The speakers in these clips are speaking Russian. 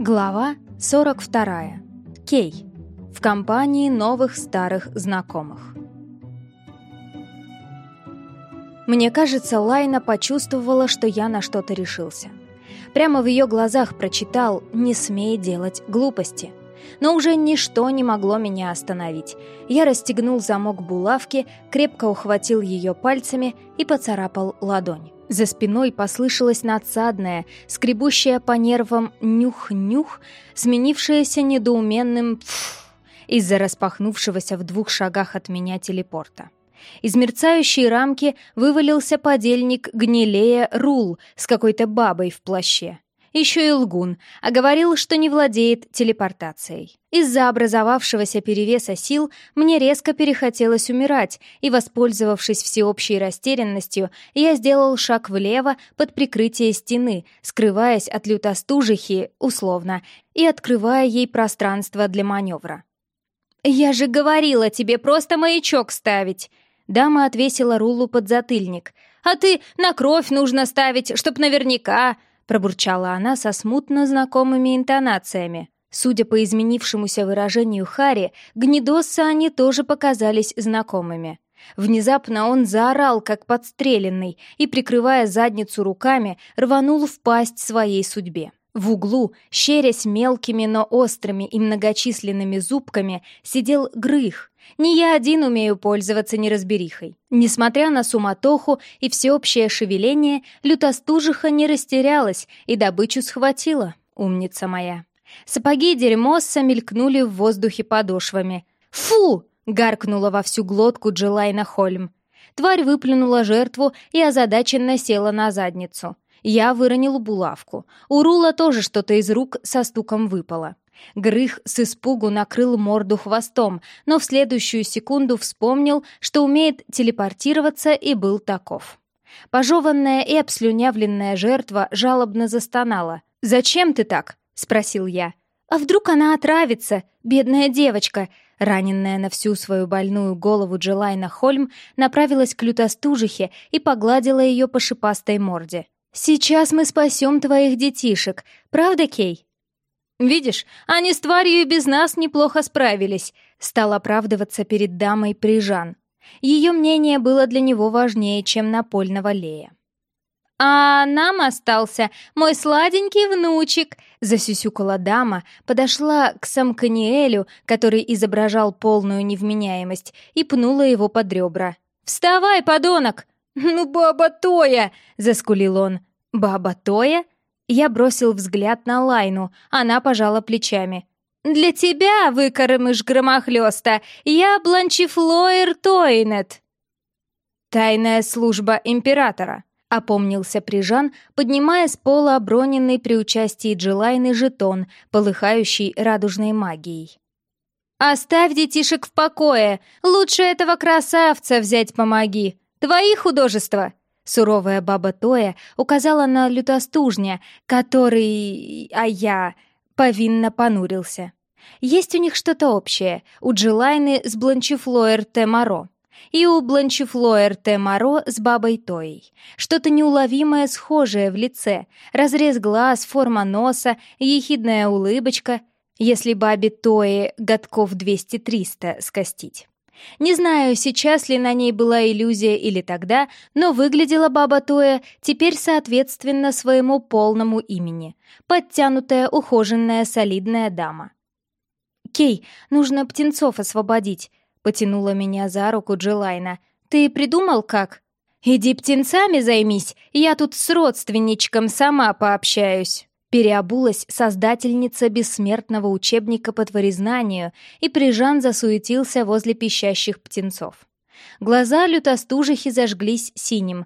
Глава 42. Кей. В компании новых старых знакомых. Мне кажется, Лайна почувствовала, что я на что-то решился. Прямо в ее глазах прочитал «Не смей делать глупости». Но уже ничто не могло меня остановить. Я расстегнул замок булавки, крепко ухватил ее пальцами и поцарапал ладонь. За спиной послышалось надсадное, скребущее по нервам нюх-нюх, сменившееся недоуменным «пф» из-за распахнувшегося в двух шагах от меня телепорта. Из мерцающей рамки вывалился подельник гнилея Рул с какой-то бабой в плаще. Еще и лгун, а говорил, что не владеет телепортацией. Из-за образовавшегося перевеса сил мне резко перехотелось умирать, и, воспользовавшись всеобщей растерянностью, я сделал шаг влево под прикрытие стены, скрываясь от лютостужихи, условно, и открывая ей пространство для маневра. «Я же говорила тебе просто маячок ставить!» Дама отвесила Рулу под затыльник. «А ты на кровь нужно ставить, чтоб наверняка!» Пробурчала она со смутно знакомыми интонациями. Судя по изменившемуся выражению Хари, гнедосы они тоже показались знакомыми. Внезапно он заорал, как подстреленный, и, прикрывая задницу руками, рванул в пасть своей судьбе. В углу, щерясь мелкими, но острыми и многочисленными зубками, сидел Грых, не я один умею пользоваться неразберихой. Несмотря на суматоху и всеобщее шевеление, лютостужиха не растерялась и добычу схватила, умница моя. Сапоги дерьмосса мелькнули в воздухе подошвами. «Фу!» — гаркнула во всю глотку Джилайна Хольм. Тварь выплюнула жертву и озадаченно села на задницу. Я выронил булавку. У Рула тоже что-то из рук со стуком выпало. Грых с испугу накрыл морду хвостом, но в следующую секунду вспомнил, что умеет телепортироваться и был таков. Пожеванная и обслюнявленная жертва жалобно застонала. «Зачем ты так?» — спросил я. «А вдруг она отравится, бедная девочка?» Раненная на всю свою больную голову Джилайна Хольм направилась к лютостужихе и погладила ее по шипастой морде. «Сейчас мы спасем твоих детишек, правда, Кей?» «Видишь, они с тварью и без нас неплохо справились», — стал оправдываться перед дамой Прижан. Ее мнение было для него важнее, чем напольного Лея. «А нам остался мой сладенький внучек», — засюсюкала дама, подошла к Самканиэлю, который изображал полную невменяемость, и пнула его под ребра. «Вставай, подонок!» «Ну, баба Тоя!» — заскулил он. «Баба Тоя?» Я бросил взгляд на Лайну, она пожала плечами. «Для тебя, выкормыш громохлёста, я Бланчифлоер Тойнет!» «Тайная служба императора», — опомнился Прижан, поднимая с пола оброненный при участии Джилайны жетон, полыхающий радужной магией. «Оставь детишек в покое! Лучше этого красавца взять помоги! Твои художества!» Суровая баба Тоя указала на лютостужня, который... а я... повинно понурился. Есть у них что-то общее, у Джилайны с Бланчифлоер Те Моро. И у Бланчифлоер Те Моро с бабой Тоей. Что-то неуловимое схожее в лице. Разрез глаз, форма носа, ехидная улыбочка. Если бабе Тои годков 200-300 скостить. Не знаю, сейчас ли на ней была иллюзия или тогда, но выглядела баба Тоя теперь соответственно своему полному имени. Подтянутая, ухоженная, солидная дама. «Кей, нужно птенцов освободить», — потянула меня за руку Джилайна. «Ты придумал, как?» «Иди птенцами займись, я тут с родственничком сама пообщаюсь». Переобулась создательница бессмертного учебника по творезнанию, и Прижан засуетился возле пищащих птенцов. Глаза лютостужихи зажглись синим,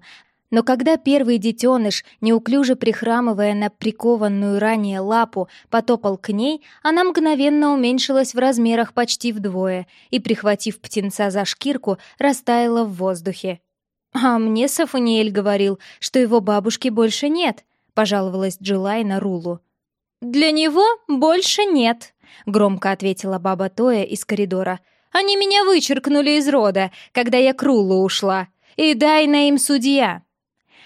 но когда первый детеныш, неуклюже прихрамывая на прикованную ранее лапу, потопал к ней, она мгновенно уменьшилась в размерах почти вдвое и, прихватив птенца за шкирку, растаяла в воздухе. А мне Сафаниэль говорил, что его бабушки больше нет —— пожаловалась Джилайна Рулу. «Для него больше нет», — громко ответила баба Тоя из коридора. «Они меня вычеркнули из рода, когда я к Рулу ушла. И дай на им судья».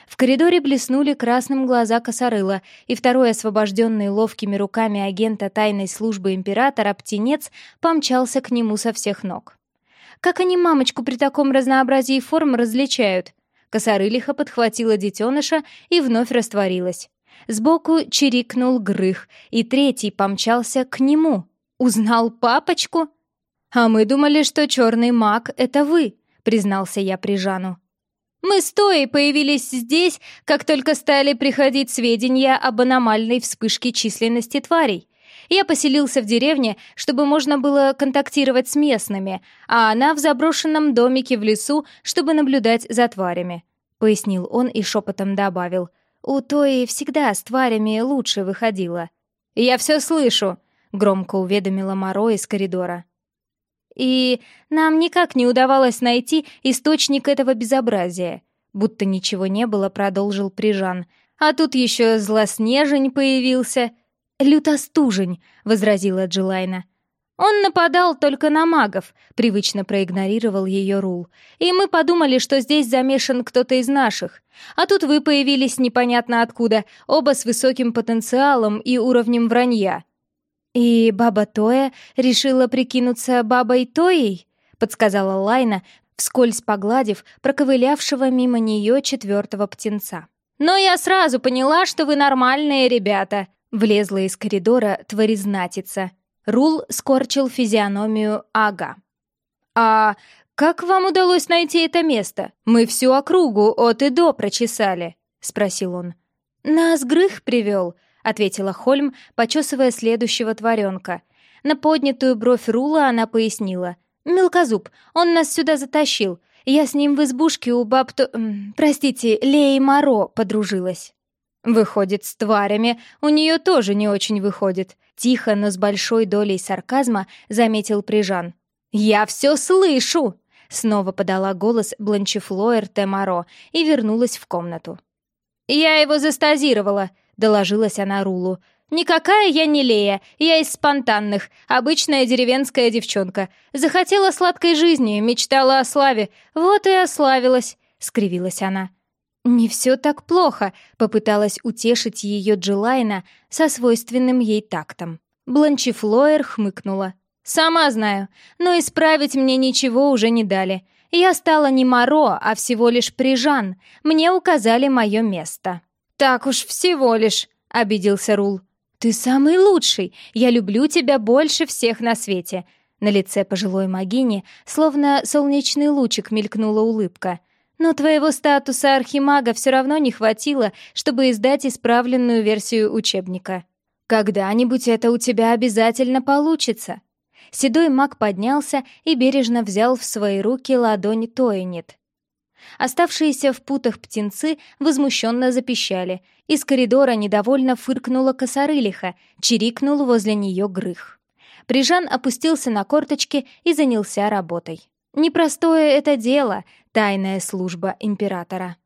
В коридоре блеснули красным глаза косорыла, и второй освобожденный ловкими руками агента тайной службы императора птенец помчался к нему со всех ног. Как они мамочку при таком разнообразии форм различают? Косорылиха подхватила детеныша и вновь растворилась. Сбоку чирикнул грых, и третий помчался к нему. «Узнал папочку?» «А мы думали, что черный маг — это вы», — признался я Прижану. «Мы с Тоей появились здесь, как только стали приходить сведения об аномальной вспышке численности тварей. Я поселился в деревне, чтобы можно было контактировать с местными, а она в заброшенном домике в лесу, чтобы наблюдать за тварями», — пояснил он и шепотом добавил. «У Тои всегда с тварями лучше выходило». «Я все слышу», — громко уведомила Моро из коридора. И нам никак не удавалось найти источник этого безобразия. Будто ничего не было, продолжил Прижан. А тут еще злоснежень появился. «Лютостужень», — возразила Джилайна. «Он нападал только на магов», — привычно проигнорировал ее Рул. «И мы подумали, что здесь замешан кто-то из наших. А тут вы появились непонятно откуда, оба с высоким потенциалом и уровнем вранья. «И баба Тоя решила прикинуться бабой Тоей?» — подсказала Лайна, вскользь погладив проковылявшего мимо нее четвертого птенца. «Но я сразу поняла, что вы нормальные ребята!» — влезла из коридора тваризнатица. Рул скорчил физиономию Ага. «А как вам удалось найти это место? Мы всю округу от и до прочесали», — спросил он. «Нас Грых привел», ответила Хольм, почесывая следующего творенка. На поднятую бровь Рула она пояснила. «Мелкозуб, он нас сюда затащил. Я с ним в избушке у баб... Простите, Леи Моро подружилась». «Выходит, с тварями у нее тоже не очень выходит», — тихо, но с большой долей сарказма заметил Прижан. «Я все слышу!» — снова подала голос Бланчефлоер Темаро и вернулась в комнату. «Я его застазировала», — доложилась она Рулу. «Никакая я не Лея, я из спонтанных, обычная деревенская девчонка. Захотела сладкой жизни, мечтала о славе, вот и ославилась», — скривилась она. «Не все так плохо», — попыталась утешить ее Джилайна со свойственным ей тактом. Бланчифлоер хмыкнула. «Сама знаю, но исправить мне ничего уже не дали. Я стала не Моро, а всего лишь Прижан. Мне указали мое место». «Так уж всего лишь», — обиделся Рул. «Ты самый лучший! Я люблю тебя больше всех на свете!» На лице пожилой магини словно солнечный лучик мелькнула улыбка. «Но твоего статуса архимага все равно не хватило, чтобы издать исправленную версию учебника. Когда-нибудь это у тебя обязательно получится!» Седой маг поднялся и бережно взял в свои руки ладонь Тоинет. Оставшиеся в путах птенцы возмущенно запищали. Из коридора недовольно фыркнула косорылиха, чирикнул возле нее грых. Прижан опустился на корточки и занялся работой. Непростое это дело — тайная служба императора.